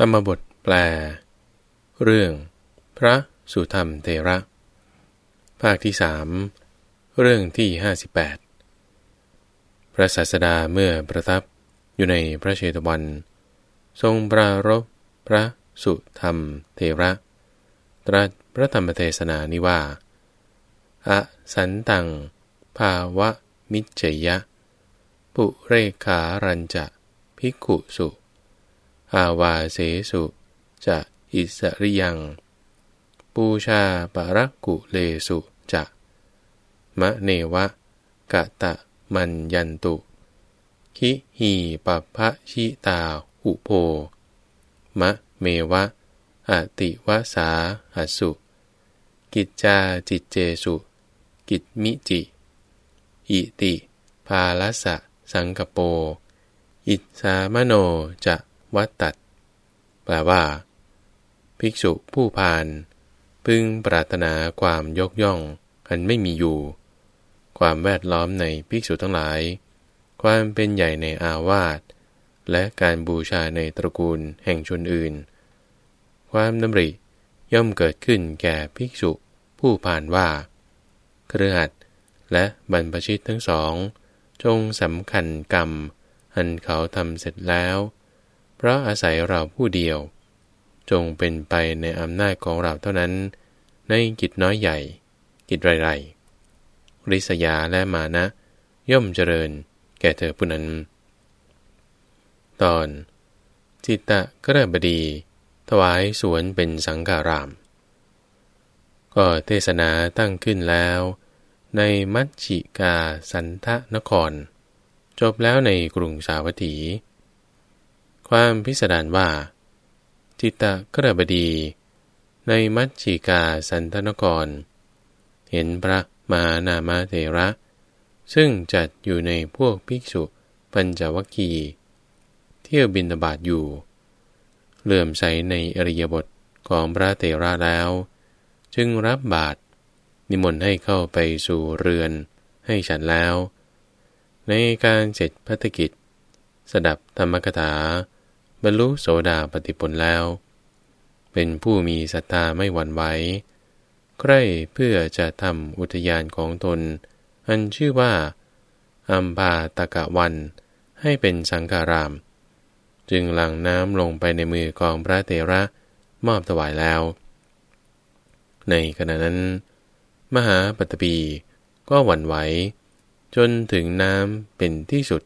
ธรรมบทแปล เรื่อง พระสุธรรมเทระ ภาคที่สามเรื่องที่ห้าสิบแปดพระศาสดาเมื่อประทับอยู่ในพระเชตวัน ทรงปรารบพระสุธรรมเทระ ตรัสพระธรรมเทศนานิว่าอสันตัง ภาวะมิจเจยะ ปุเรขารัญจะ ภิกขุสุ อาวาเสสุจะอิสริยัง ปูชาปรักกุเลสุจะมะเนวะกะตะมันยันตุ คิหีปพะชิตาอุโพ มะเมวะอติวสาหสุ กิจจาจิตเจสุ กิจมิจิ อิติ ภาลสะสังกโป อิสามโนจะ วัตตัดแปลว่า ภิกษุผู้พาน พึงปรารถนาความยกย่อง อันไม่มีอยู่ ความแวดล้อมในภิกษุทั้งหลาย ความเป็นใหญ่ในอาวาส และการบูชาในตระกูลแห่งชนอื่น ความดำริย่อมเกิดขึ้นแก่ภิกษุผู้ผ่านว่า เครือขัดและบรรพชิตทั้งสอง จงสำคัญกรรม อันเขาทำเสร็จแล้ว เพราะอาศัยเราผู้เดียว จงเป็นไปในอำนาจของเราเท่านั้น ในกิจน้อยใหญ่ กิจไรๆริษยาและมานะ ย่อมเจริญแก่เธอผู้นั้น ตอน จิตตะกระบดี ถวายสวนเป็นสังการาม ก็เทศนาตั้งขึ้นแล้ว ในมัชชิกาสันทะนคร จบแล้วในกรุงสาวัตถี ความพิสดารว่า จิตตะกระบดี ในมัชชิกาสันทนกร เห็นพระมหานามาเถระ ซึ่งจัดอยู่ในพวกภิกษุปัญจวัคคีเที่ยวบินบาทอยู่ เลื่อมใสในอริยบทของพระเถระแล้ว จึงรับบาตรนิมนต์ให้เข้าไปสู่เรือนให้ฉันแล้ว ในการเสร็จพัฒกิจ สดับธรรมกถา บรรลุโสดาปฏิผลแล้ว เป็นผู้มีศรัทธาไม่หวั่นไหว ใคร่เพื่อจะทำอุทยานของตน อันชื่อว่า อัมพาตะกะวันให้เป็นสังการาม จึงหลั่งน้ำลงไปในมือของพระเตระมอบถวายแล้ว ในขณะนั้น มหาปตปีก็หวั่นไหว จนถึงน้ำเป็นที่สุด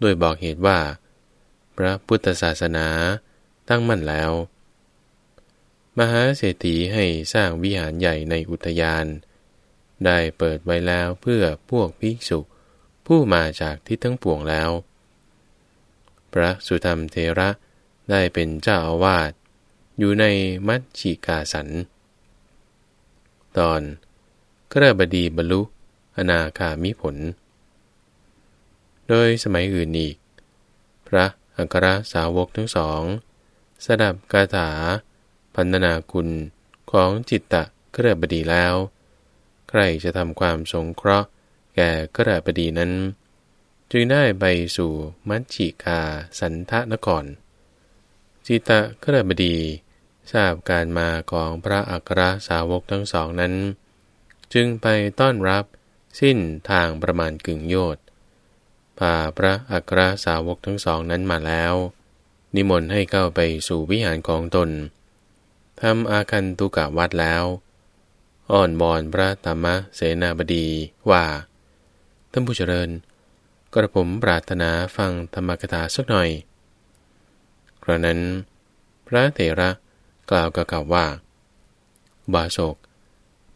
โดยบอกเหตุว่า พระพุทธศาสนาตั้งมั่นแล้ว มหาเศรษฐีให้สร้างวิหารใหญ่ในอุทยาน ได้เปิดไว้แล้วเพื่อพวกภิกษุผู้มาจากที่ทั้งปวงแล้ว พระสุธรรมเทระได้เป็นเจ้าอาวาสอยู่ในมัชชิกาสัน ตอนกระบดีบรรลุอนาคามิผล โดยสมัยอื่นอีก พระ อัครสาวกทั้งสองสดับกาถา พันนาคุณของจิตตะกระบดีแล้ว ใครจะทำความสงเคราะห์แก่กระบดีนั้น จึงได้ไปสู่มัชชิกาสันทะนคร จิตตะกระบดีทราบการมาของพระอัครสาวกทั้งสองนั้น จึงไปต้อนรับสิ้นทางประมาณกึ่งโยชน พาพระอัครสาวกทั้งสองนั้นมาแล้ว นิมนต์ให้เข้าไปสู่วิหารของตนทำอาคันตุกะวัดแล้ว อ้อนบอนพระธรรมเสนาบดีว่า ท่านผู้เจริญ กระผมปรารถนาฟังธรรมกถาสักหน่อยกระนั้น พระเถระกล่าวกับเขาว่า บาศก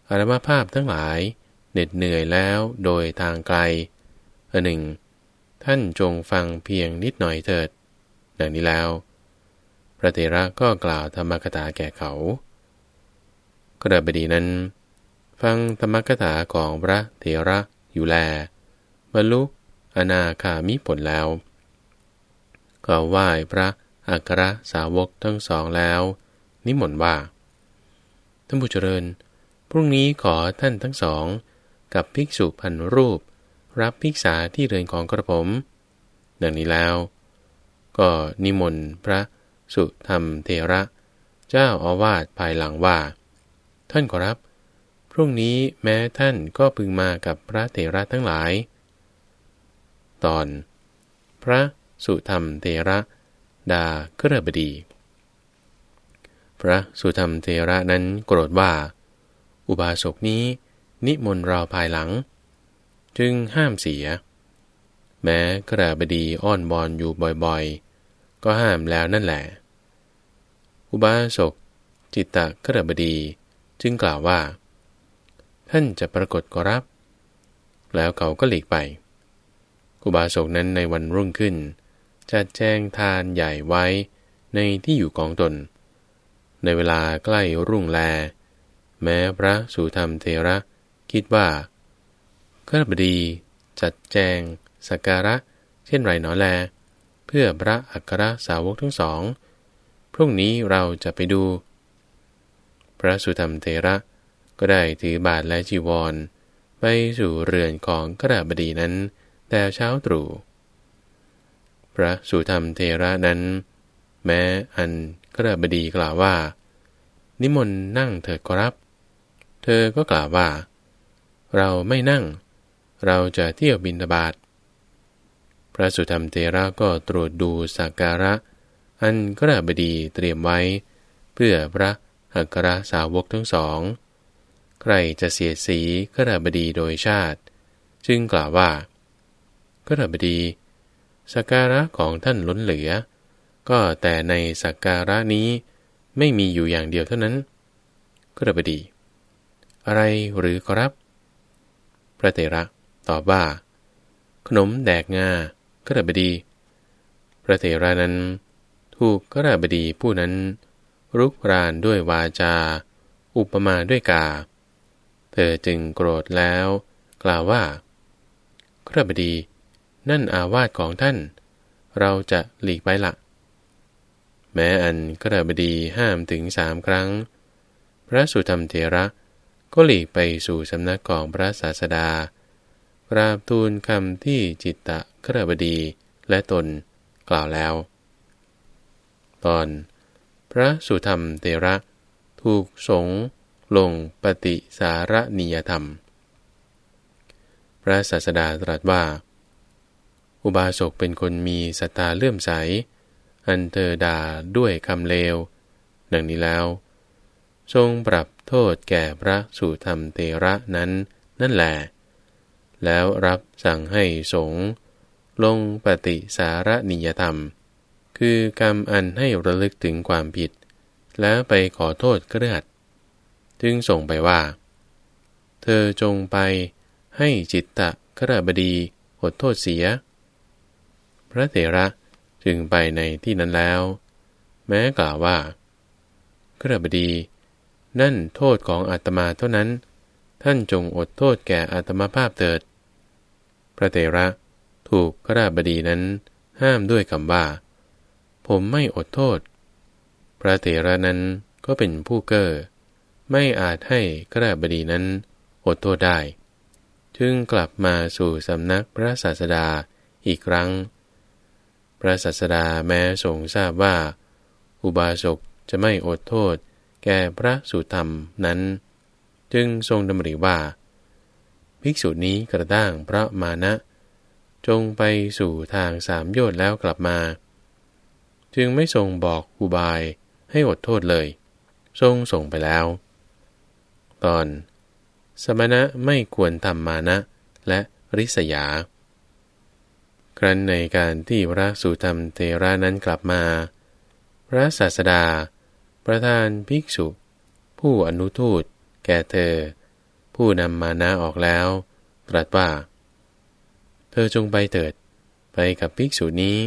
อารมาภาพทั้งหลายเหน็ดเหนื่อยแล้วโดยทางไกลอันหนึ่ง ท่านจงฟังเพียงนิดหน่อยเถิด ดังนี้แล้ว พระเถระก็กล่าวธรรมกถาแก่เขากระบดีนั้น ฟังธรรมกถาของพระเถระอยู่แล บรรลุอนาคามิผลแล้ว ก็ไหว้พระอัครสาวกทั้งสองแล้ว นิมนต์ว่า ท่านผู้เจริญ พรุ่งนี้ขอท่านทั้งสอง กับภิกษุพันรูป รับภิกษาที่เรือนของกระผม ดังนี้แล้ว ก็นิมนต์พระสุธรรมเทระ เจ้าอาวาสภายหลังว่า ท่านขอรับ พรุ่งนี้แม้ท่านก็พึงมากับพระเทระทั้งหลาย ตอน พระสุธรรมเทระดาเครบดี พระสุธรรมเทระนั้นโกรธว่า อุบาสกนี้นิมนต์เราภายหลัง จึงห้ามเสีย แม้กระบดีอ้อนบอนอยู่บ่อยๆ ก็ห้ามแล้วนั่นแหละ อุบาสกจิตตะกระบดีจึงกล่าวว่า ท่านจะปรากฏก็รับ แล้วเขาก็หลีกไป อุบาสกนั้นในวันรุ่งขึ้น จะแจ้งทานใหญ่ไว้ในที่อยู่ของตน ในเวลาใกล้รุ่งแล แม้พระสุธรรมเทระคิดว่า ก็บดี จัดแจง สักการะ เช่นไรหนอแล เพื่อพระอัครสาวกทั้งสอง พรุ่งนี้เราจะไปดู พระสุธรรมเทระก็ได้ถือบาทและจีวร ไปสู่เรือนของกระบดีนั้น แต่เช้าตรู่พระสุธรรมเทระนั้น แม้อันกระบดีกล่าวว่า นิมนต์นั่งเถิดครับ เธอก็กล่าวว่า เราไม่นั่ง เราจะเที่ยวบินบาตพระสุธรรมเทระก็ตรวจดูสักการะ อันกระบดีเตรียมไว้ เพื่อพระอัครสาวกทั้งสอง ใครจะเสียสีกระบดีโดยชาติ จึงกล่าวว่า กระบดีสักการะของท่านล้นเหลือ ก็แต่ในสักการะนี้ไม่มีอยู่อย่างเดียวเท่านั้น กระบดี อะไรหรือครับ พระเตระ ตอบว่า ขนมแดกงากระบดี พระเถระนั้น ถูกกระบดีผู้นั้น รุกรานด้วยวาจา อุปมาด้วยกา เธอจึงโกรธแล้ว กล่าวว่ากระบดี นั่นอาวาสของท่าน เราจะหลีกไปละแม้อันกระบดีห้ามถึงสามครั้ง พระสุธรรมเถระก็หลีกไปสู่สำนักของพระศาสดา กราบทูลคำที่จิตตะกรบดีและตนกล่าวแล้ว ตอน พระสุธรรมเถระ ถูกสงลงปฏิสารนิยธรรม พระศาสดาตรัสว่า อุบาสกเป็นคนมีศรัทธาเลื่อมใส อันเธอด่าด้วยคำเลว ดังนี้แล้ว ทรงปรับโทษแก่พระสุธรรมเตระนั้นนั่นแหละ แล้วรับสั่งให้สงลงปฏิสารนิยธรรม คือกรรมอันให้ระลึกถึงความผิด แล้วไปขอโทษเกระหัดจึงส่งไปว่า เธอจงไปให้จิตตะกระบดีอดโทษเสีย พระเถระจึงไปในที่นั้นแล้ว แม้กล่าวว่ากระบดี นั่นโทษของอาตมาเท่านั้น ท่านจงอดโทษแก่อาตมาภาพเถิด พระเถระถูกกระบดีนั้นห้ามด้วยคำว่า ผมไม่อดโทษ พระเถระนั้นก็เป็นผู้เก้อไม่อาจให้กระบดีนั้นอดโทษได้ จึงกลับมาสู่สำนักพระศาสดาอีกครั้ง พระสัสดาแม้ทรงทราบว่า อุบาสกจะไม่อดโทษแก่พระสุธรรมนั้น จึงทรงดำริว่า ภิกษุนี้กระด้างพระมานะ จงไปสู่ทางสามโยชน์แล้วกลับมา จึงไม่ทรงบอกอุบายให้อดโทษเลย ทรงส่งไปแล้ว ตอน สมณะไม่ควรทำมานะ และริษยา ครั้นในการที่พระสุธรรมเทระนั้นกลับมา พระศาสดา ประธานภิกษุ ผู้อนุทูต แก่เธอ ผู้นำมานาออกแล้ว ตรัสว่า เธอจงไปเถิด ไปกับภิกษุนี้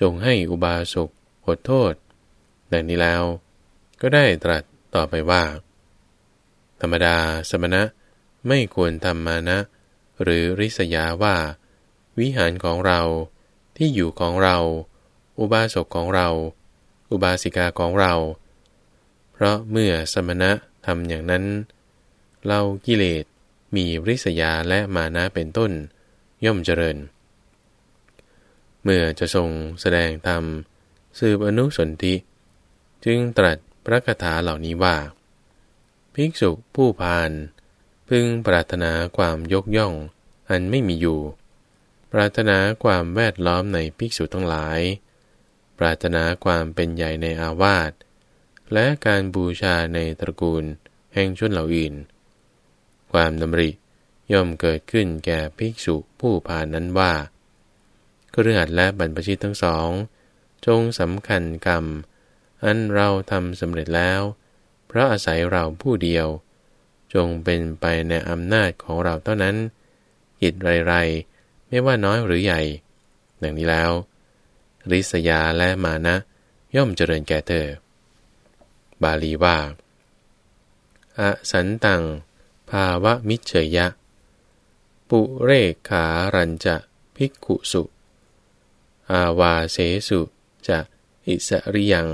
จงให้อุบาสกอดโทษ ดังนี้แล้ว ก็ได้ตรัสต่อไปว่า ธรรมดาสมณะไม่ควรทำมานะ หรือริษยาว่า วิหารของเราที่อยู่ของเรา อุบาสกของเรา อุบาสิกาของเรา เพราะเมื่อสมณะ ทำอย่างนั้น เรากิเลสมีริษยาและมานะเป็นต้น ย่อมเจริญ เมื่อจะทรงแสดงธรรมสืบอนุสนธิจึงตรัสพระคาถาเหล่านี้ว่า ภิกษุผู้พาน พึงปรารถนาความยกย่อง อันไม่มีอยู่ ปรารถนาความแวดล้อมในภิกษุทั้งหลาย ปรารถนาความเป็นใหญ่ในอาวาส และการบูชาในตระกูลแห่งชนเหล่าอื่น ความดำริย่อมเกิดขึ้นแก่ภิกษุผู้ผ่านนั้นว่าก็เรื่องและบรรพชิตทั้งสอง จงสำคัญกรรม อันเราทำสำเร็จแล้ว เพราะอาศัยเราผู้เดียว จงเป็นไปในอำนาจของเราเท่านั้นอิดไรๆ ไม่ว่าน้อยหรือใหญ่ ดังนี้แล้ว ริษยาและมานะย่อมเจริญแก่เธอ บาลีว่า อสันตัง ภาวะมิเฉยะ ปุเรขารันจะภิกขุสุ อาวาเสสุจะอิสริยัง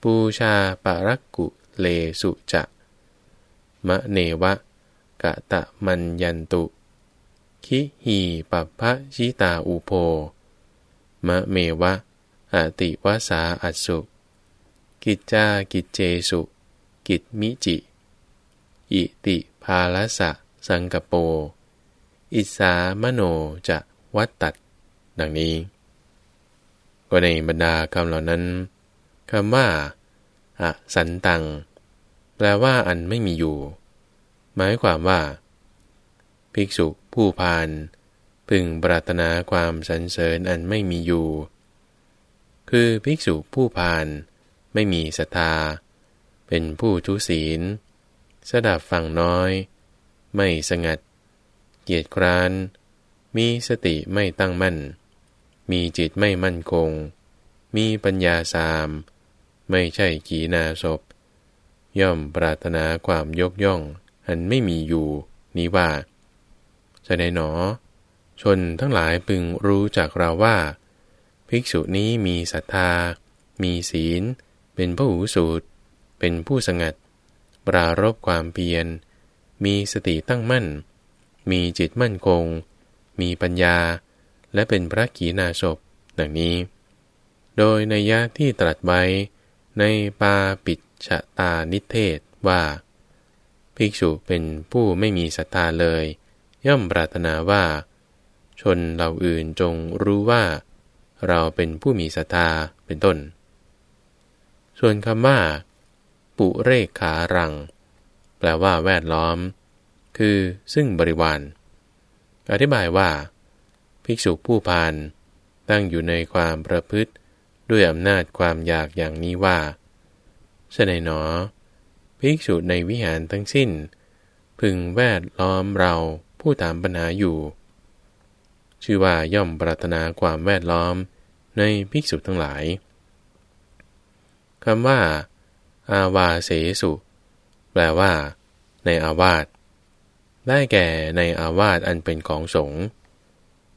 ปูชาปรักกุเลสุจะมะเนวะกะตะมันยันตุ คิหีปัพพะชิตาอุโพ มะเมวะอติวสาอัสุ กิจจากิจเจสุ กิจมิจิ อิติภาลสะ สังกโป อิสามโนจะวัตตัด ดังนี้ ก็ในบรรดาคำเหล่านั้นคำว่าอะสันตัง แปลว่าอันไม่มีอยู่ หมายความว่า ภิกษุผู้พาน พึงปรารถนาความสรรเสริญอันไม่มีอยู่ คือภิกษุผู้พาน ไม่มีศรัทธา เป็นผู้ทุศีล สดับฟังน้อย ไม่สงัด เกียรติคร้าน มีสติไม่ตั้งมั่น มีจิตไม่มั่นคง มีปัญญาสาม ไม่ใช่กีนาศพ ย่อมปรารถนาความยกย่อง อันไม่มีอยู่นี้ว่าจะได้หนอ ชนทั้งหลายพึงรู้จากเราว่า ภิกษุนี้มีศรัทธา มีศีล เป็นผู้หูสูตร เป็นผู้สงัด ปรารบความเพียร มีสติตั้งมั่น มีจิตมั่นคง มีปัญญา และเป็นพระกีนาศพดังนี้ โดยในยะที่ตรัสไว้ในปาปิชะตานิเทศว่า ภิกษุเป็นผู้ไม่มีศรัทธาเลย ย่อมปรารถนาว่า ชนเหล่าอื่นจงรู้ว่า เราเป็นผู้มีศรัทธาเป็นต้น ส่วนคำว่า ปุเรขารัง แปลว่าแวดล้อม คือซึ่งบริวาร อธิบายว่า ภิกษุผู้พานตั้งอยู่ในความประพฤติด้วยอำนาจความอยากอย่างนี้ว่าเสนหนอ ภิกษุในวิหารทั้งสิ้น พึงแวดล้อมเราผู้ถามปัญหาอยู่ ชื่อว่าย่อมปรารถนาความแวดล้อมในภิกษุทั้งหลาย คำว่า อาวาเสสุ แปลว่า ในอาวาสได้แก่ในอาวาสอันเป็นของสงฆ์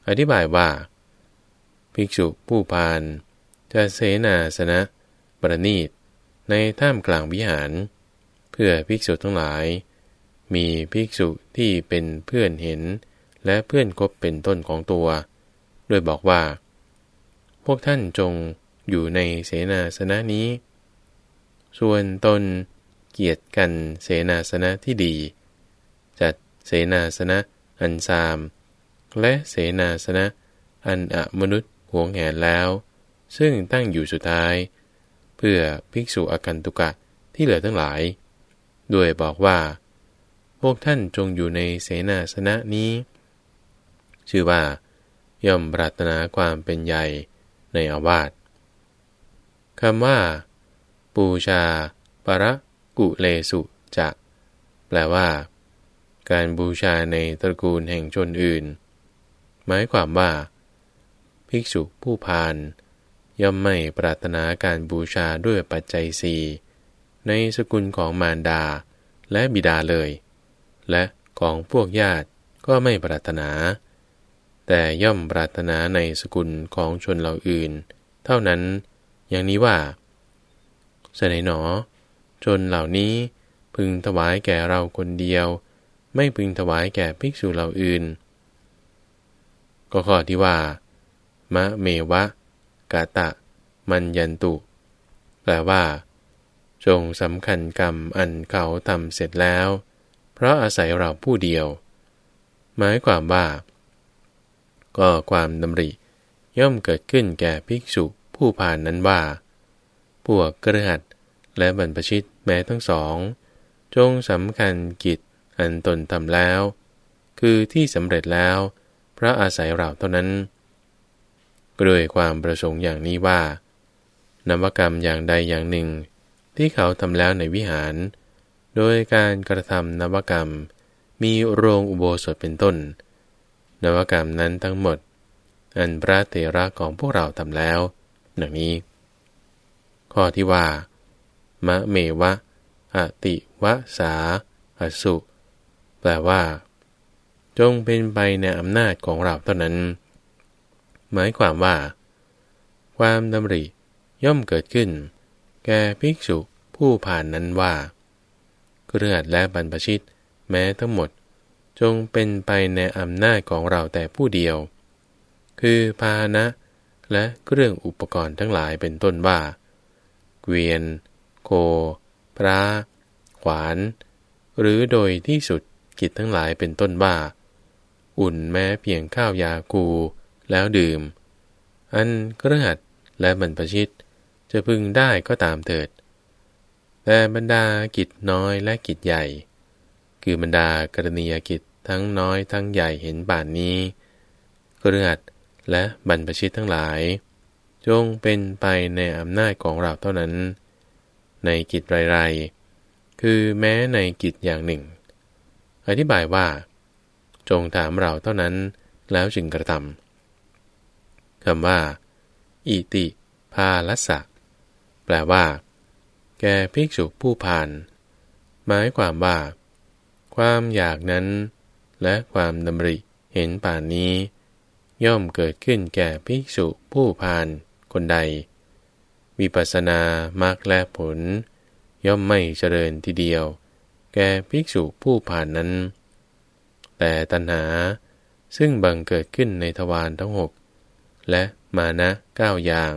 อธิบายว่า ภิกษุผู้พานจะเสนาสนะประณีต ในท่ามกลางวิหาร เพื่อภิกษุทั้งหลาย มีภิกษุที่เป็นเพื่อนเห็น และเพื่อนคบเป็นต้นของตัวโดยบอกว่า พวกท่านจงอยู่ในเสนาสนะนี้ ส่วนตนเกียรติกันเสนาสนะที่ดี จัดเสนาสนะอันซาม และเสนาสนะอันอมนุษย์หวงแหนแล้ว ซึ่งตั้งอยู่สุดท้าย เพื่อภิกษุอากันตุกะที่เหลือทั้งหลาย ด้วยบอกว่า พวกท่านจงอยู่ในเสนาสนะนี้ ชื่อว่า ย่อมปรารถนาความเป็นใหญ่ในอาวาสคำว่า ปูชา ประกุเลสุจะแปลว่า การบูชาในตระกูลแห่งชนอื่น หมายความว่า ภิกษุผู้พาน ย่อมไม่ปรารถนาการบูชาด้วยปัจจัยสี่ในสกุลของมารดาและบิดาเลย และของพวกญาติก็ไม่ปรารถนา แต่ย่อมปรารถนาในสกุลของชนเหล่าอื่น เท่านั้น อย่างนี้ว่า เสนหนอ ชนเหล่านี้พึงถวายแก่เราคนเดียว ไม่พึงถวายแก่ภิกษุเหล่าอื่น ก็ข้อที่ว่ามะเมวะ กาตะ มันยันตุ แปลว่า จงสำคัญกรรมอันเขาทำเสร็จแล้ว เพราะอาศัยเราผู้เดียว หมายความว่า ก็ความดำริย่อมเกิดขึ้นแก่ภิกษุผู้ผ่านนั้นว่า วกกระหัดและบรรพชิตแม้ทั้งสอง จงสำคัญกิจอันตนทำแล้ว คือที่สำเร็จแล้วพระอาศัยเราเท่านั้นด้วยความประสงค์อย่างนี้ว่านวกรรมอย่างใดอย่างหนึ่ง ที่เขาทำแล้วในวิหาร โดยการกระทำนวกรรมมีโรงอุโบสถเป็นต้น นวกรรมนั้นทั้งหมด อันพระเตระของพวกเราทำแล้ว ดังนี้ ข้อที่ว่ามะเมวะอติวะสาอสุ แปลว่า จงเป็นไปในอำนาจของเราเท่านั้น หมายความว่า ความดำริย่อมเกิดขึ้น แก่ภิกษุผู้ผ่านนั้นว่าเครือดและบรรพชิต แม้ทั้งหมด จงเป็นไปในอำนาจของเราแต่ผู้เดียว คือพาหนะและเครื่องอุปกรณ์ทั้งหลายเป็นต้นว่า เวียน โค พระ ขวาน หรือโดยที่สุดกิจทั้งหลายเป็นต้นว่า อุ่นแม้เพียงข้าวยาคูแล้วดื่ม อันกระหัดและบรรพชิต จะพึงได้ก็ตามเถิด แต่บรรดากิจน้อยและกิจใหญ่ คือบรรดากรณียกิจทั้งน้อยทั้งใหญ่เห็นป่านนี้กระหัดและบรรพชิตทั้งหลาย จงเป็นไปในอำนาจของเราเท่านั้น ในกิจไรๆ คือแม้ในกิจอย่างหนึ่ง อธิบายว่า จงถามเราเท่านั้นแล้วจึงกระทำคำว่า อิติพาลัสสะแปลว่า แกภิกษุผู้ผ่าน หมายความว่า ความอยากนั้น และความดำริเห็นป่านนี้ ย่อมเกิดขึ้นแก่ภิกษุผู้ผ่าน คนใด วิปัสสนามรรคและผล ย่อมไม่เจริญทีเดียว แก่ภิกษุผู้ผ่านนั้น แต่ตัณหาซึ่งบังเกิดขึ้นในทวารทั้งหกและมานะเก้าอย่าง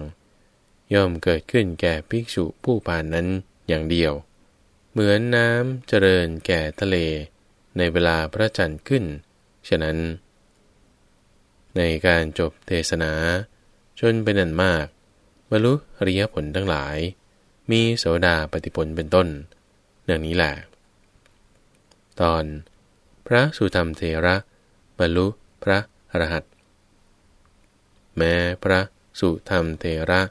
ย่อมเกิดขึ้นแก่ภิกษุผู้ผ่านนั้นอย่างเดียว เหมือนน้ำเจริญแก่ทะเล ในเวลาพระจันทร์ขึ้น ฉะนั้น ในการจบเทศนา จนเป็นอันมากบรรลุอริยผลทั้งหลาย มีโสดาปฏิผลเป็นต้นอย่างนี้แหละตอน พระสุธรรมเทระบรรลุพระอรหัตแม้พระสุธรรมเทระ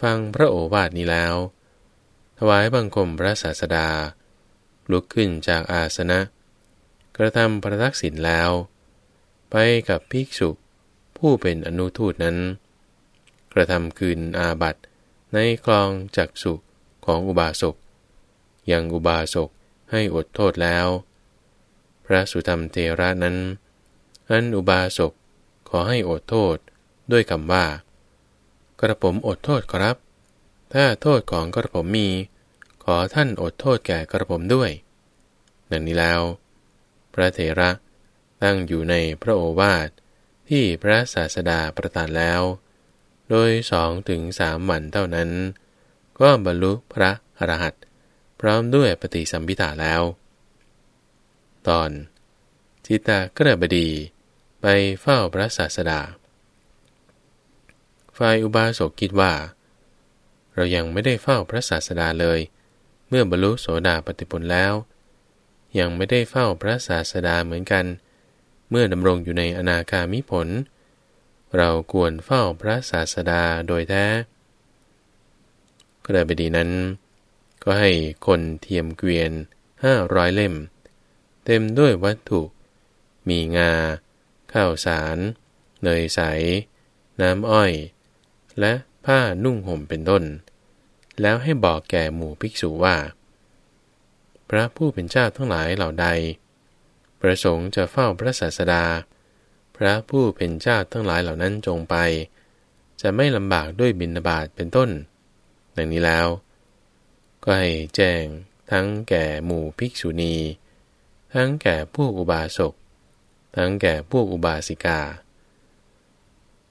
ฟังพระโอวาทนี้แล้ว ถวายบังคมพระศาสดา ลุกขึ้นจากอาสนะ กระทำประทักษิณแล้ว ไปกับภิกษุผู้เป็นอนุทูตนั้น กระทำคืนอาบัตในคลองจักสุของอุบาสกยังอุบาสกให้อดโทษแล้ว พระสุธรรมเทระนั้น อันอุบาสกขอให้อดโทษด้วยคำว่า กระผมอดโทษครับ ถ้าโทษของกระผมมี ขอท่านอดโทษแก่กระผมด้วยดังนี้แล้ว พระเถระตั้งอยู่ในพระโอวาทที่พระศาสดาประทานแล้ว โดยสองถึงสามวันเท่านั้น ก็บรรลุพระอรหันต์พร้อมด้วยปฏิสัมพิธาแล้ว ตอน จิตากระบดีไปเฝ้าพระศาสดา ฝ่ายอุบาสกคิดว่า เรายังไม่ได้เฝ้าพระศาสดาเลย เมื่อบรรลุโสดาปฏิผลแล้ว ยังไม่ได้เฝ้าพระศาสดาเหมือนกัน เมื่อดำรงอยู่ในอนาคามิผล เราควรเฝ้าพระศาสดาโดยแท้ก็ได้ไปดีนั้น ก็ให้คนเทียมเกวียนห้าร้อยเล่ม เต็มด้วยวัตถุ มีงา ข้าวสาร เนยใส น้ำอ้อย และผ้านุ่งห่มเป็นต้น แล้วให้บอกแก่หมู่ภิกษุว่า พระผู้เป็นเจ้าทั้งหลายเหล่าใด ประสงค์จะเฝ้าพระศาสดา พระผู้เป็นเจ้าทั้งหลายเหล่านั้นจงไป จะไม่ลำบากด้วยบินาบาตเป็นต้น ดังนี้แล้ว ก็ให้แจ้งทั้งแก่หมู่ภิกษุณี ทั้งแก่พวกอุบาสก ทั้งแก่พวกอุบาสิกา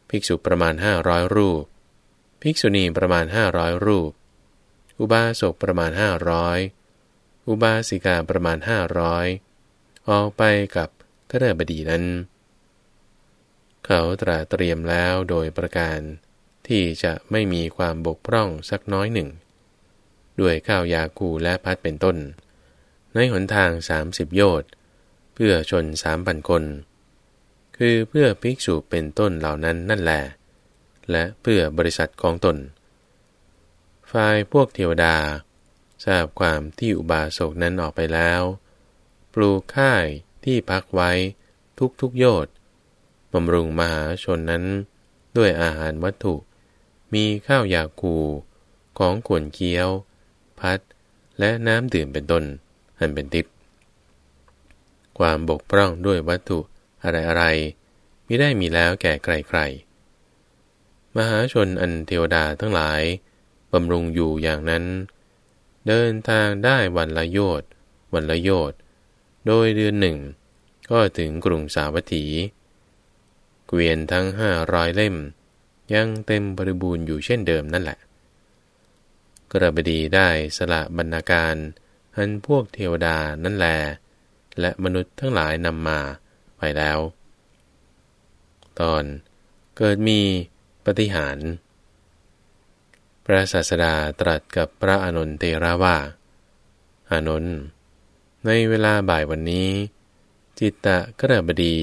ภิกษุประมาณห้าร้อยรูป ภิกษุณีประมาณห้าร้อยรูป อุบาสกประมาณห้าร้อยอุบาสิกาประมาณห้าร้อยออกไปกับกระบดีนั้น เขาตราเตรียมแล้วโดยประการที่จะไม่มีความบกพร่องสักน้อยหนึ่ง ด้วยข้าวยาคูและพัดเป็นต้น ในหนทางสามสิบโยชน์เพื่อชนสามพันคน คือเพื่อภิกษุเป็นต้นเหล่านั้นนั่นแหละและเพื่อบริษัทของตน ฝ่ายพวกเทวดา ทราบความที่อุบาสกนั้นออกไปแล้ว ปลูกค่ายที่พักไว้ทุกทุกโยชน์ บำรุงมหาชนนั้น ด้วยอาหารวัตถุ มีข้าวยาคู ของขวนเคี้ยว พัด และน้ำดื่มเป็นต้นอันเป็นทิพย์ความบกพร่องด้วยวัตถุอะไรๆไมิได้มีแล้วแก่ใครๆ มหาชนอันเทวดาทั้งหลายบำรุงอยู่อย่างนั้น เดินทางได้วันละโยชน์วันละโยชน์โดยเดือนหนึ่ง ก็ถึงกรุงสาวัตถี เกวียนทั้งห้าร้อยเล่ม ยังเต็มบริบูรณ์อยู่เช่นเดิมนั่นแหละ กระบดีได้สละบรรณาการอันพวกเทวดานั่นแล และมนุษย์ทั้งหลายนำมาไปแล้ว ตอนเกิดมีปฏิหาร พระศาสดาตรัสกับพระอนุนเตระว่าอานนในเวลาบ่ายวันนี้ จิตตะกระบดี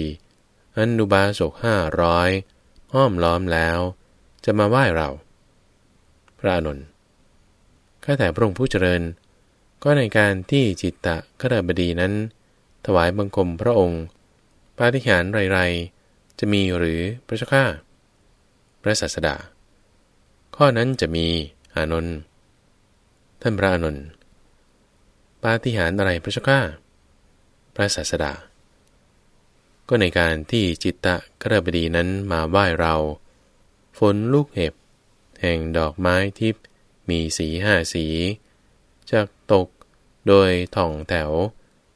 อันุบาสกห้าร้อยห้อมล้อมแล้ว จะมาไหว้เรา พระอนุนข้าแต่พระองค์ผู้เจริญ ก็ในการที่จิตตะกระบดีนั้น ถวายบังคมพระองค์ ปาฏิหาริย์ไรๆ จะมีหรือพระเจ้าข้าพระศาสดา ข้อนั้นจะมีอานนท์ท่านพระอานนท์ปาฏิหาริย์อะไรพระเจ้าข้าพระศาสดา ก็ในการที่จิตตะกระบดีนั้นมาไหว้เรา ฝนลูกเห็บ แห่งดอกไม้ทิพมีสีห้าสีจากตกโดยท่องแถว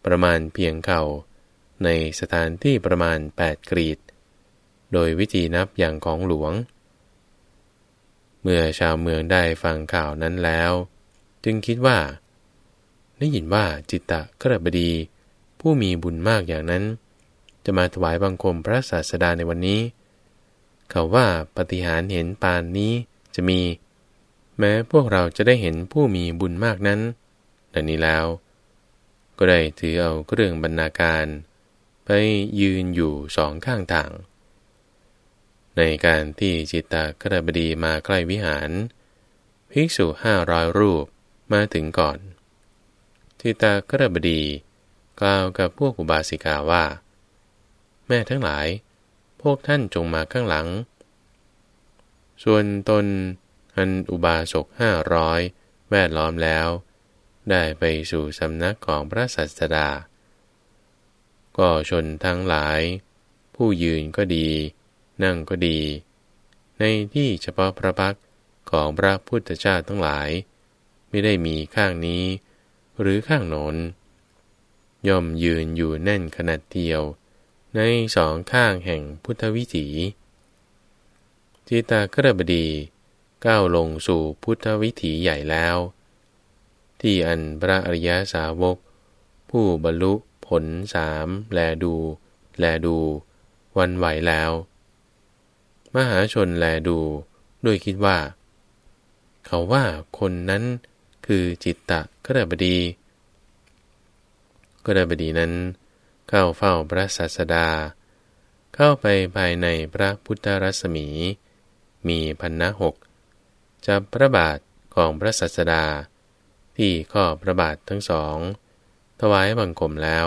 ประมาณเพียงเข่า ในสถานที่ประมาณ 8 กรีด โดยวิธีนับอย่างของหลวง เมื่อชาวเมืองได้ฟังข่าวนั้นแล้ว จึงคิดว่าได้ยินว่าจิตตะกระบดี ผู้มีบุญมากอย่างนั้น จะมาถวายบังคมพระศาสดาในวันนี้ เขาว่าปฏิหารเห็นปานนี้จะมี แม้พวกเราจะได้เห็นผู้มีบุญมากนั้นดังนี้แล้ว ก็ได้ถือเอาเครื่องบรรณาการ ไปยืนอยู่สองข้างทาง ในการที่จิตตากระบดีมาใกล้วิหารภิกษุห้าร้อยรูปมาถึงก่อนจิตตากระบดี กล่าวกับพวกอุบาสิกาว่า แม่ทั้งหลาย พวกท่านจงมาข้างหลัง ส่วนตนอันอุบาสกห้าร้อยแวดล้อมแล้ว ได้ไปสู่สำนักของพระสัสดา ก็ชนทั้งหลาย ผู้ยืนก็ดี นั่งก็ดี ในที่เฉพาะพระพักของพระพุทธเจ้าทั้งหลาย ไม่ได้มีข้างนี้ หรือข้างโน้นย่อมยืนอยู่แน่นขนาดเดียว ในสองข้างแห่งพุทธวิถีจิตากระบดีก้าวลงสู่พุทธวิถีใหญ่แล้ว ที่อันพระอริยสาวก ผู้บรรลุผลสามแลดู แลดู วันไหวแล้ว มหาชนแลดูด้วยคิดว่า เขาว่าคนนั้นคือจิตตะกระบดีกระบดีนั้น เข้าเฝ้าพระศาสดา เข้าไปภายในพระพุทธรัศมี มีพันนะหกจับพระบาทของพระศาสดา ที่ข้อพระบาททั้งสอง ถวายบังคมแล้ว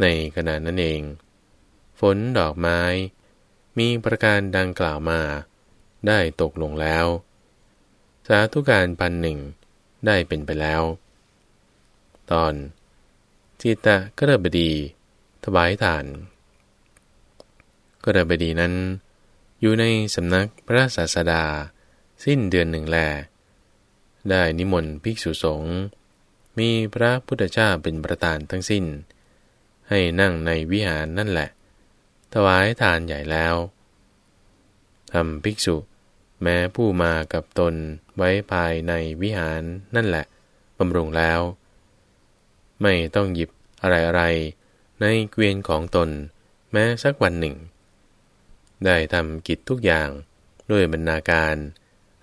ในขณะนั้นเอง ฝนดอกไม้ มีประการดังกล่าวมา ได้ตกลงแล้ว สาธุการพันหนึ่งได้เป็นไปแล้ว ตอน จิตตะกระบดีถวายทานกระบดีนั้น อยู่ในสำนักพระศาสดา สิ้นเดือนหนึ่งแล ได้นิมนต์ภิกษุสงฆ์มีพระพุทธเจ้าเป็นประธานทั้งสิ้น ให้นั่งในวิหารนั่นแหละ ถวายทานใหญ่แล้วทำภิกษุ แม้ผู้มากับตนไว้ภายในวิหารนั่นแหละบำรุงแล้ว ไม่ต้องหยิบอะไรๆในเกวียนของตน แม้สักวันหนึ่ง ได้ทำกิจทุกอย่างด้วยบรรณาการ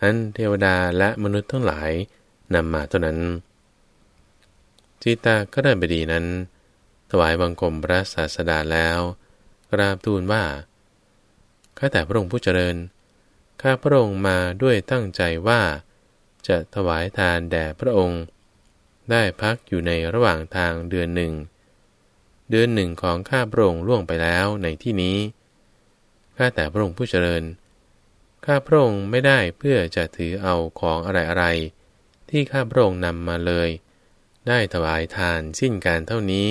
อันเทวดาและมนุษย์ทั้งหลายนำมาเท่านั้นจิตาก็ได้บดีนั้น ถวายบังคมพระศาสดาแล้ว กราบทูลว่า ข้าแต่พระองค์ผู้เจริญ ข้าพระองค์มาด้วยตั้งใจว่า จะถวายทานแด่พระองค์ ได้พักอยู่ในระหว่างทางเดือนหนึ่ง เดือนหนึ่งของข้าพระองค์ล่วงไปแล้วในที่นี้ ข้าแต่พระองค์ผู้เจริญ ข้าพระองค์ไม่ได้เพื่อจะถือเอาของอะไรๆที่ข้าพระองค์นำมาเลย ได้ถวายทานสิ้นการเท่านี้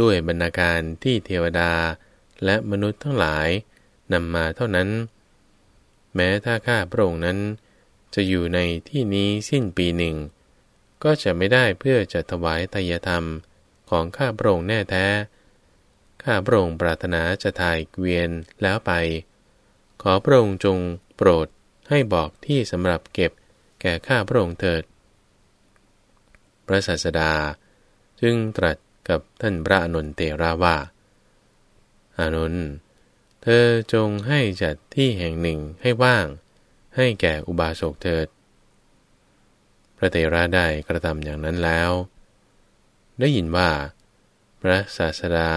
ด้วยบรรณาการที่เทวดาและมนุษย์ทั้งหลายนำมาเท่านั้น แม้ถ้าข้าพระองค์นั้นจะอยู่ในที่นี้สิ้นปีหนึ่ง ก็จะไม่ได้เพื่อจะถวายทายธรรมของข้าพระองค์แน่แท้ ข้าพระองค์ปรารถนาจะถ่ายเกวียนแล้วไป ขอพระองค์จงโปรดให้บอกที่สำหรับเก็บแก่ข้าพระองค์เถิด พระศาสดาจึงตรัสกับท่านพระอนุนเตระว่าอานนเธอจงให้จัดที่แห่งหนึ่งให้ว่าง ให้แก่อุบาสกเถิด ระเตระได้กระทำอย่างนั้นแล้ว ได้ยินว่า พระศาสดา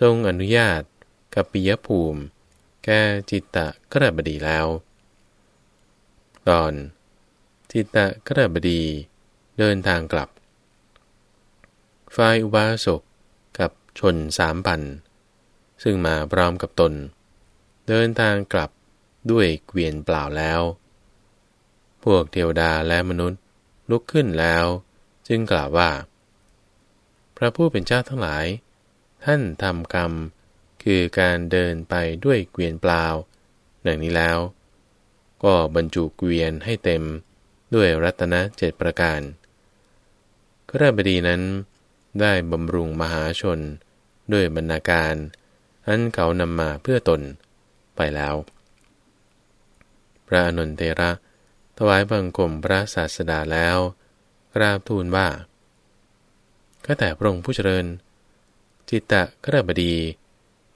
ทรงอนุญาตกับปิยภูมิ แก่จิตตะกระบดีแล้ว ตอน จิตตะกระบดีเดินทางกลับฝ่ายอุบาสกกับชนสามพัน ซึ่งมาพร้อมกับตน เดินทางกลับด้วยเกวียนเปล่าแล้ว พวกเทวดาและมนุษย์ ลุกขึ้นแล้ว จึงกล่าวว่า พระผู้เป็นเจ้าทั้งหลาย ท่านทำกรรม คือการเดินไปด้วยเกวียนเปล่าดังนี้แล้ว ก็บรรจุเกวียนให้เต็มด้วยรัตนเจ็ดประการกระบดีนั้นได้บำรุงมหาชนด้วยบรรณาการอันเขานำมาเพื่อตนไปแล้ว พระอนุนเตระ ถวายบังคมพระศาสดาแล้วกราบทูลว่าก็แต่พระองค์ผู้เจริญ จิตตะกระบดี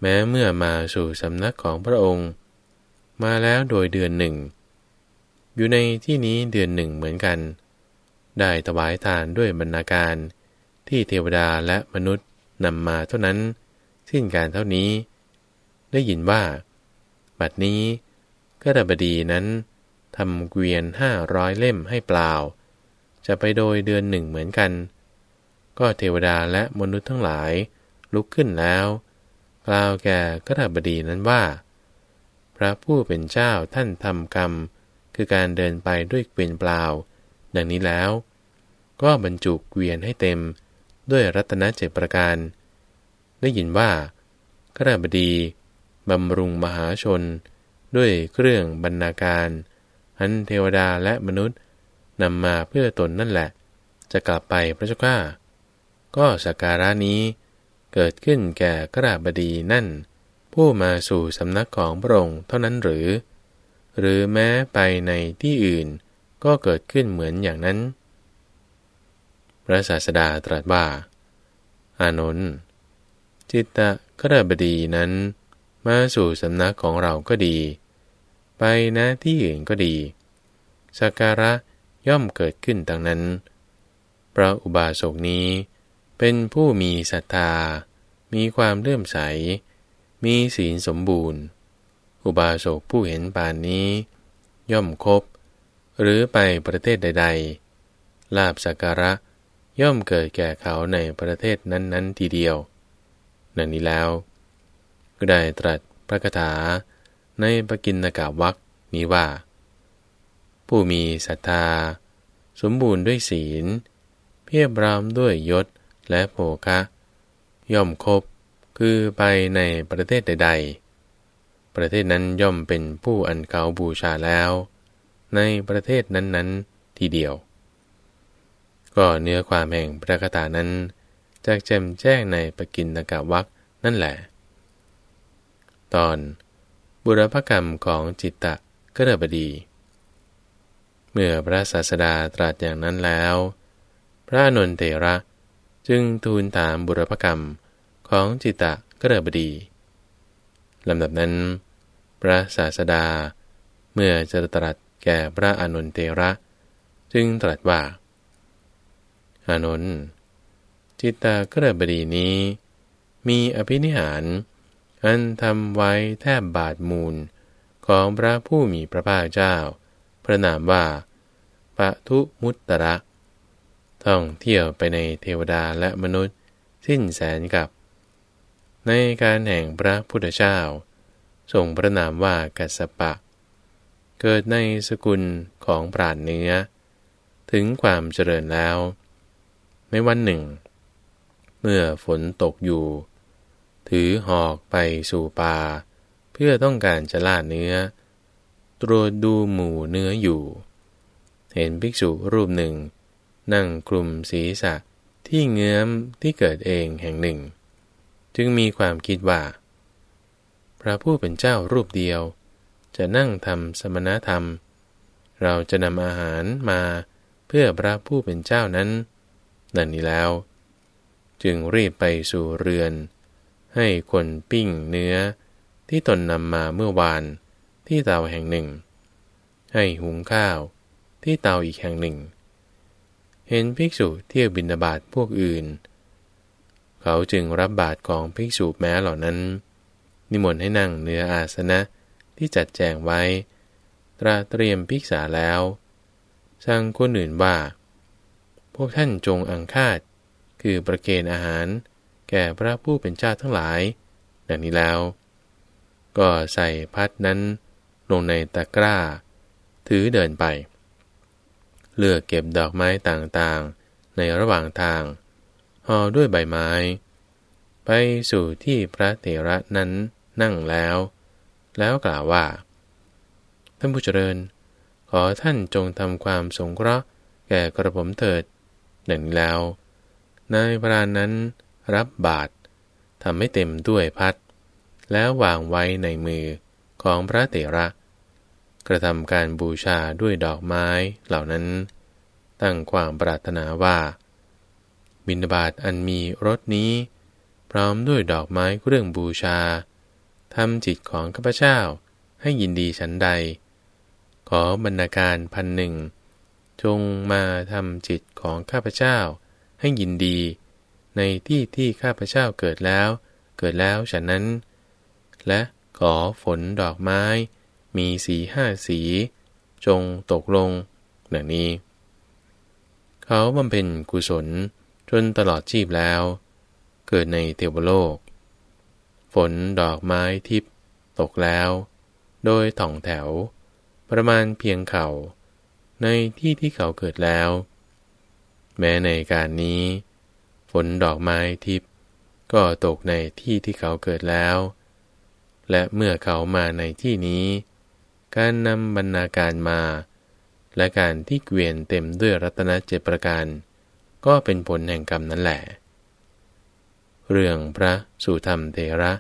แม้เมื่อมาสู่สำนักของพระองค์ มาแล้วโดยเดือนหนึ่ง อยู่ในที่นี้เดือนหนึ่งเหมือนกัน ได้ถวายทานด้วยบรรณาการที่เทวดาและมนุษย์นำมาเท่านั้น สิ้นการเท่านี้ ได้ยินว่า บัดนี้กระบดีนั้น ทำเกวียนห้าร้อยเล่มให้เปล่า จะไปโดยเดือนหนึ่งเหมือนกัน ก็เทวดาและมนุษย์ทั้งหลาย ลุกขึ้นแล้วกล่าวแก่กระบดีนั้นว่า พระผู้เป็นเจ้าท่านทำกรรม คือการเดินไปด้วยเกวียนเปล่า ดังนี้แล้ว ก็บรรจุเกวียนให้เต็มด้วยรัตนเจประการ ได้ยินว่ากระบดีบำรุงมหาชน ด้วยเครื่องบรรณาการันเทวดาและมนุษย์นำมาเพื่อตนนั่นแหละ จะกลับไปพระเจ้าข้าก็สักการะนี้เกิดขึ้นแก่กราบดีนั่น ผู้มาสู่สำนักของพระองค์เท่านั้นหรือ หรือแม้ไปในที่อื่นก็เกิดขึ้นเหมือนอย่างนั้น พระศาสดาตรัสว่า อานนท์จิตตะกระบดีนั้น มาสู่สำนักของเราก็ดี ไปนะที่อื่นก็ดี สักการะย่อมเกิดขึ้นดังนั้น พระอุบาสกนี้เป็นผู้มีศรัทธา มีความเลื่อมใส มีศีลสมบูรณ์ อุบาสกผู้เห็นปานนี้ ย่อมคบ หรือไปประเทศใด ๆ ลาบสักการะย่อมเกิดแก่เขาในประเทศนั้น ๆ ทีเดียว นั่นนี้แล้ว ก็ได้ตรัสพระคาถา ในปกินนากาวักนี้ว่า ผู้มีศรัทธา สมบูรณ์ด้วยศีล เพียบรามด้วยยศและโภคะ ย่อมคบคือไปในประเทศใด ๆ ประเทศนั้นย่อมเป็นผู้อันเขาบูชาแล้ว ในประเทศนั้นๆทีเดียว ก็เนื้อความแห่งพระคาถานั้นจากแจ่มแจ้งในปกินนากาวักนั่นแหละ ตอน บุรพกรรมของจิตตะก็เรบดี เมื่อพระศาสดาตรัสอย่างนั้นแล้ว พระนนเตระจึงทูลถามบุรพกรรมของจิตตะก็เรบดีลำดับนั้น พระศาสดา เมื่อจะตรัสแก่พระอนุนเตระ จึงตรัสว่า อานนท์จิตตากระบดีนี้ มีอภินิหาร อันทำไว้แทบบาทมูล ของพระผู้มีพระภาคเจ้า พระนามว่าปะทุมุตตระท่องเที่ยวไปในเทวดาและมนุษย์สิ้นแสนกับ ในการแห่งพระพุทธเจ้าทรงพระนามว่ากัสปะ เกิดในสกุลของปราดเนื้อ ถึงความเจริญแล้ว ในวันหนึ่ง เมื่อฝนตกอยู่ ถือหอกไปสู่ป่า เพื่อต้องการจะล่าเนื้อ ตรวจดูหมู่เนื้ออยู่ เห็นภิกษุรูปหนึ่ง นั่งกลุ่มศีรษะที่เงื้อมที่เกิดเองแห่งหนึ่ง จึงมีความคิดว่า พระผู้เป็นเจ้ารูปเดียว จะนั่งทำสมณธรรม เราจะนำอาหารมาเพื่อพระผู้เป็นเจ้านั้นดังนี้แล้ว จึงรีบไปสู่เรือน ให้คนปิ้งเนื้อ ที่ตนนำมาเมื่อวานที่เตาแห่งหนึ่ง ให้หุงข้าวที่เตาอีกแห่งหนึ่ง เห็นภิกษุเที่ยวบินาบาตพวกอื่น เขาจึงรับบาตรของภิกษุแม้เหล่านั้น นิมนต์ให้นั่งเนื้ออาสนะที่จัดแจงไว้ ตราเตรียมภิกษาแล้วสั่งคนอื่นว่า พวกท่านจงอังคาดคือประเคนอาหาร ก่พระผู้เป็นเจ้าทั้งหลาย ดังนี้แล้ว ก็ใส่พัดนั้นลงในตะกร้า ถือเดินไป เลือกเก็บดอกไม้ต่างๆ ในระหว่างทางห่อด้วยใบไม้ ไปสู่ที่พระเถระนั้นนั่งแล้ว แล้วกล่าวว่า ท่านผู้เจริญ ขอท่านจงทำความสงเคราะห์แก่กระผมเถิดดังนี้แล้ว นายพรานนั้น รับบาตรทำให้เต็มด้วยพัด แล้ววางไว้ในมือของพระเถระ กระทำการบูชาด้วยดอกไม้เหล่านั้น ตั้งความปรารถนาว่า บินบาตอันมีรสนี้ พร้อมด้วยดอกไม้เครื่องบูชาทำจิตของข้าพเจ้าให้ยินดีฉันใด ขอบรรณาการพันหนึ่งจงมาทำจิตของข้าพเจ้าให้ยินดี ในที่ที่ข้าพเจ้าเกิดแล้ว เกิดแล้วฉะนั้น และขอฝนดอกไม้ มีสีห้าสี จงตกลงดังนี้ เขาบำเพ็ญกุศลจนตลอดชีพแล้ว เกิดในเทวโลก ฝนดอกไม้ทิพตกแล้ว โดยถ่องแถว ประมาณเพียงเขา่าในที่ที่เขาเกิดแล้ว แม้ในการนี้ ผลดอกไม้ทิพก็ตกในที่ที่เขาเกิดแล้ว และเมื่อเขามาในที่นี้ การนำบรรณาการมา และการที่เกวียนเต็มด้วยรัตนเจประการ ก็เป็นผลแห่งกรรมนั่นแหละ เรื่องพระสุธรรมเทระ